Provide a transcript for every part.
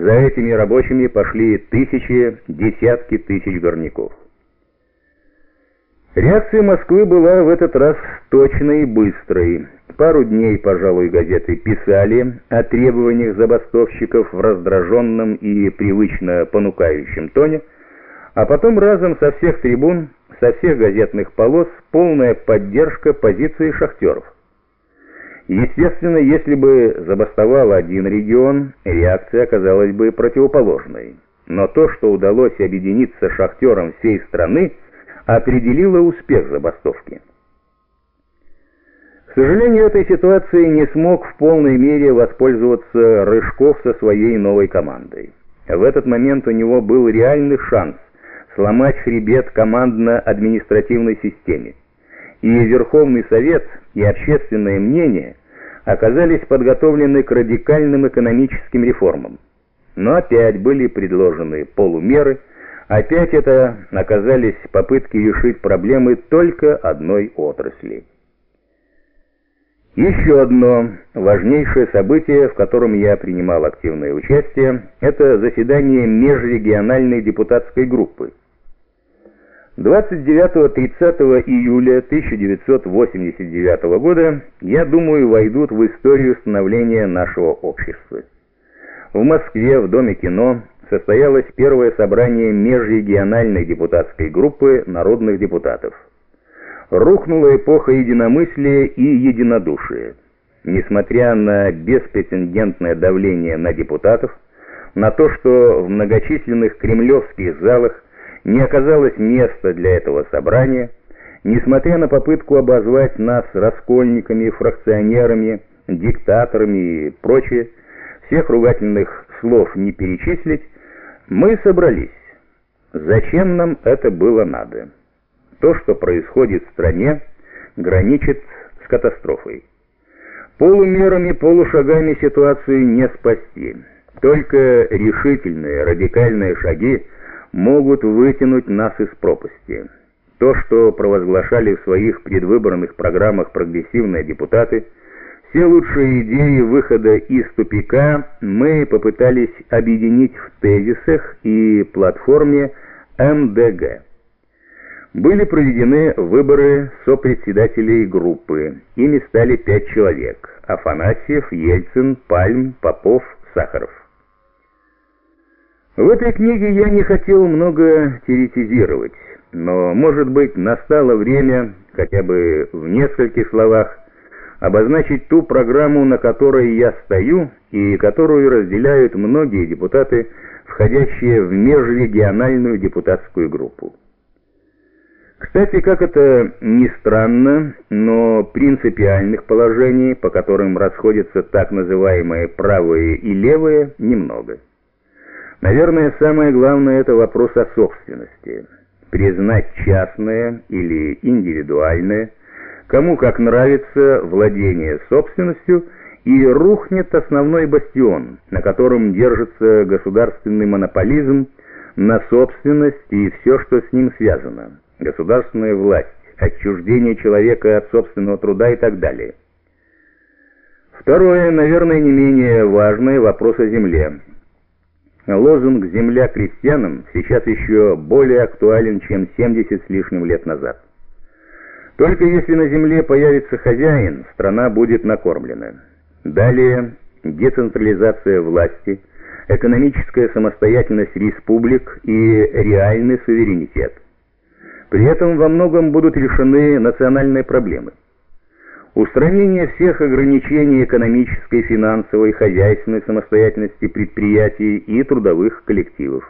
За этими рабочими пошли тысячи, десятки тысяч горняков. Реакция Москвы была в этот раз точной и быстрой. Пару дней, пожалуй, газеты писали о требованиях забастовщиков в раздраженном и привычно понукающем тоне, а потом разом со всех трибун, со всех газетных полос полная поддержка позиции шахтеров. Естественно, если бы забастовал один регион, реакция оказалась бы противоположной. Но то, что удалось объединиться шахтерам всей страны, определило успех забастовки. К сожалению, этой ситуации не смог в полной мере воспользоваться Рыжков со своей новой командой. В этот момент у него был реальный шанс сломать хребет командно-административной системе. И Верховный Совет, и общественное мнение оказались подготовлены к радикальным экономическим реформам. Но опять были предложены полумеры, опять это оказались попытки решить проблемы только одной отрасли. Еще одно важнейшее событие, в котором я принимал активное участие, это заседание межрегиональной депутатской группы. 29-30 июля 1989 года, я думаю, войдут в историю становления нашего общества. В Москве, в Доме кино, состоялось первое собрание межрегиональной депутатской группы народных депутатов. Рухнула эпоха единомыслия и единодушия. Несмотря на беспрецедентное давление на депутатов, на то, что в многочисленных кремлевских залах не оказалось места для этого собрания, несмотря на попытку обозвать нас раскольниками, фракционерами, диктаторами и прочее, всех ругательных слов не перечислить, мы собрались. Зачем нам это было надо? То, что происходит в стране, граничит с катастрофой. Полумерами, полушагами ситуацию не спасти. Только решительные, радикальные шаги – могут вытянуть нас из пропасти. То, что провозглашали в своих предвыборных программах прогрессивные депутаты, все лучшие идеи выхода из тупика мы попытались объединить в тезисах и платформе МДГ. Были проведены выборы сопредседателей группы. Ими стали пять человек – Афанасьев, Ельцин, Пальм, Попов, Сахаров. В этой книге я не хотел много теоретизировать, но, может быть, настало время, хотя бы в нескольких словах, обозначить ту программу, на которой я стою и которую разделяют многие депутаты, входящие в межрегиональную депутатскую группу. Кстати, как это ни странно, но принципиальных положений, по которым расходятся так называемые правые и левые, немного. Наверное, самое главное – это вопрос о собственности. Признать частное или индивидуальное, кому как нравится владение собственностью, и рухнет основной бастион, на котором держится государственный монополизм на собственность и все, что с ним связано. Государственная власть, отчуждение человека от собственного труда и так далее. Второе, наверное, не менее важное – вопрос о земле. Лозунг «Земля крестьянам» сейчас еще более актуален, чем 70 с лишним лет назад. Только если на земле появится хозяин, страна будет накормлена. Далее децентрализация власти, экономическая самостоятельность республик и реальный суверенитет. При этом во многом будут решены национальные проблемы. Устранение всех ограничений экономической, финансовой, хозяйственной самостоятельности предприятий и трудовых коллективов.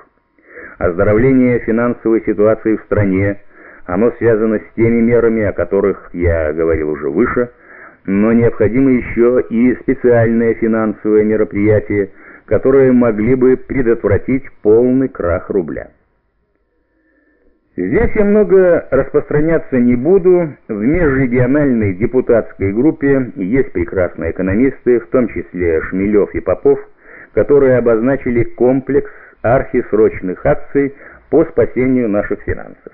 Оздоровление финансовой ситуации в стране, оно связано с теми мерами, о которых я говорил уже выше, но необходимо еще и специальные финансовые мероприятия, которые могли бы предотвратить полный крах рубля. Здесь я много распространяться не буду. В межрегиональной депутатской группе есть прекрасные экономисты, в том числе Шмелев и Попов, которые обозначили комплекс архисрочных акций по спасению наших финансов.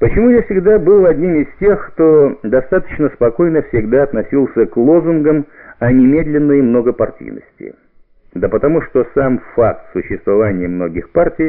Почему я всегда был одним из тех, кто достаточно спокойно всегда относился к лозунгам о немедленной многопартийности? Да потому что сам факт существования многих партий